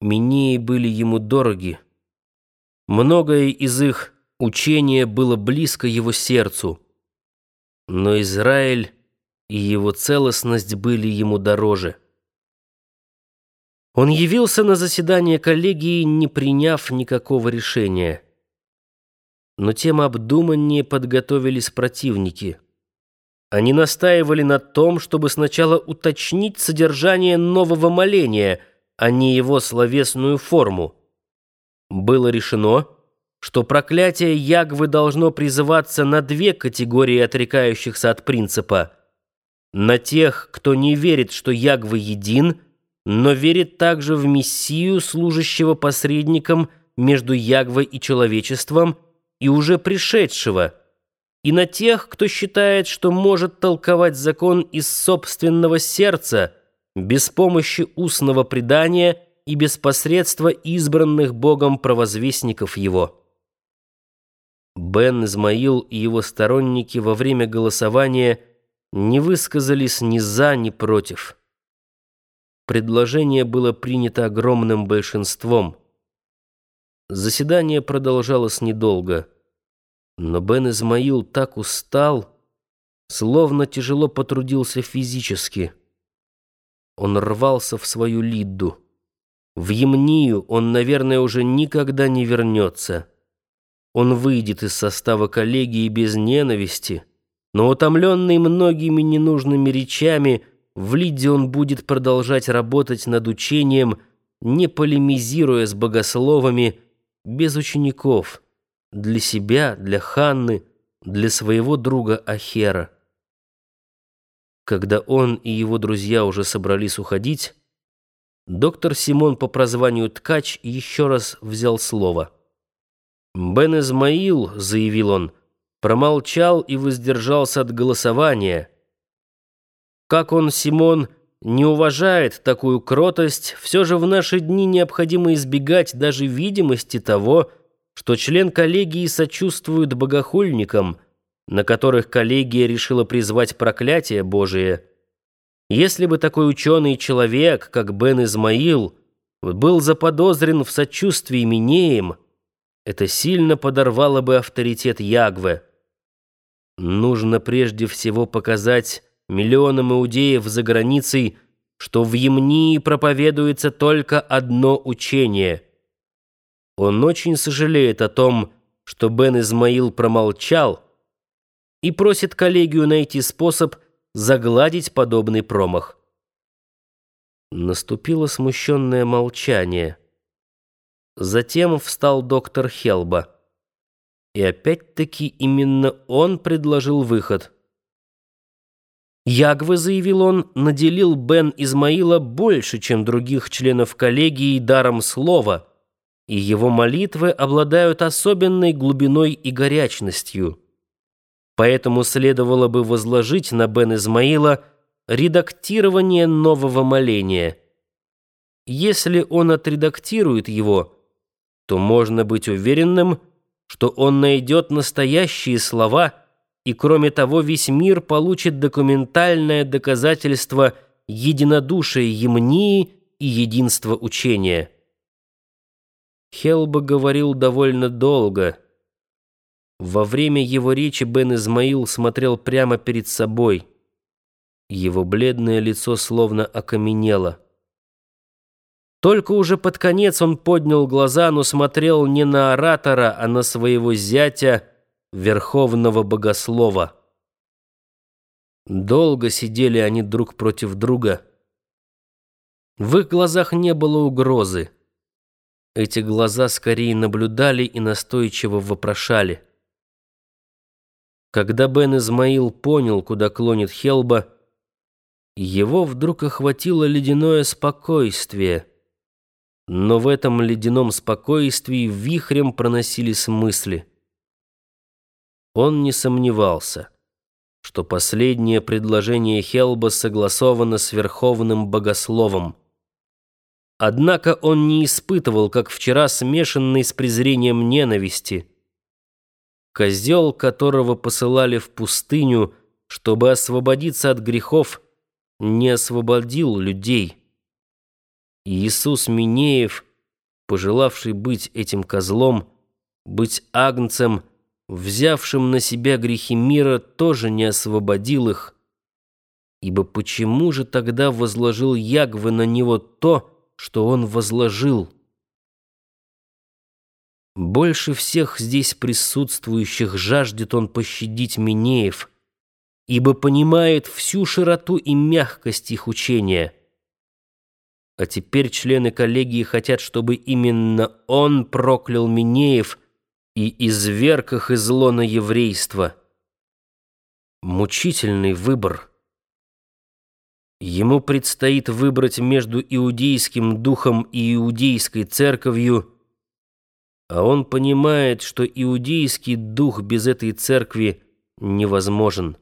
Минеи были ему дороги. Многое из их учения было близко его сердцу. Но Израиль и его целостность были ему дороже. Он явился на заседание коллегии, не приняв никакого решения. Но тем обдуманнее подготовились противники. Они настаивали на том, чтобы сначала уточнить содержание нового моления, а не его словесную форму. Было решено, что проклятие Ягвы должно призываться на две категории отрекающихся от принципа. На тех, кто не верит, что Ягва един, но верит также в Мессию, служащего посредником между Ягвой и человечеством, и уже пришедшего – и на тех, кто считает, что может толковать закон из собственного сердца, без помощи устного предания и без посредства избранных Богом провозвестников его. Бен Измаил и его сторонники во время голосования не высказались ни за, ни против. Предложение было принято огромным большинством. Заседание продолжалось недолго. Но Бен Измаил так устал, словно тяжело потрудился физически. Он рвался в свою Лидду. В Емнию он, наверное, уже никогда не вернется. Он выйдет из состава коллегии без ненависти, но утомленный многими ненужными речами, в Лидде он будет продолжать работать над учением, не полемизируя с богословами, без учеников для себя, для Ханны, для своего друга Ахера. Когда он и его друзья уже собрались уходить, доктор Симон по прозванию Ткач еще раз взял слово. «Бен Измаил», — заявил он, — промолчал и воздержался от голосования. Как он, Симон, не уважает такую кротость, все же в наши дни необходимо избегать даже видимости того, что член коллегии сочувствует богохульникам, на которых коллегия решила призвать проклятие Божие. Если бы такой ученый человек, как Бен Измаил, был заподозрен в сочувствии Минеям, это сильно подорвало бы авторитет Ягве. Нужно прежде всего показать миллионам иудеев за границей, что в Емнии проповедуется только одно учение — он очень сожалеет о том, что Бен Измаил промолчал и просит коллегию найти способ загладить подобный промах. Наступило смущенное молчание. Затем встал доктор Хелба. И опять-таки именно он предложил выход. Ягве, заявил он, наделил Бен Измаила больше, чем других членов коллегии даром слова — и его молитвы обладают особенной глубиной и горячностью. Поэтому следовало бы возложить на Бен Измаила редактирование нового моления. Если он отредактирует его, то можно быть уверенным, что он найдет настоящие слова, и кроме того весь мир получит документальное доказательство единодушия Емнии и единства учения. Хелба говорил довольно долго. Во время его речи Бен Измаил смотрел прямо перед собой. Его бледное лицо словно окаменело. Только уже под конец он поднял глаза, но смотрел не на оратора, а на своего зятя, верховного богослова. Долго сидели они друг против друга. В их глазах не было угрозы. Эти глаза скорее наблюдали и настойчиво вопрошали. Когда Бен Измаил понял, куда клонит Хелба, его вдруг охватило ледяное спокойствие. Но в этом ледяном спокойствии вихрем проносились мысли. Он не сомневался, что последнее предложение Хелба согласовано с Верховным Богословом. Однако он не испытывал, как вчера, смешанной с презрением ненависти. Козел, которого посылали в пустыню, чтобы освободиться от грехов, не освободил людей. Иисус Минеев пожелавший быть этим козлом, быть агнцем, взявшим на себя грехи мира, тоже не освободил их. Ибо почему же тогда возложил Ягвы на него то, что он возложил? Больше всех здесь присутствующих жаждет он пощадить Минеев, ибо понимает всю широту и мягкость их учения. А теперь члены коллегии хотят, чтобы именно он проклял Минеев и изверг их из лона еврейства. Мучительный выбор. Ему предстоит выбрать между иудейским духом и иудейской церковью, а он понимает, что иудейский дух без этой церкви невозможен.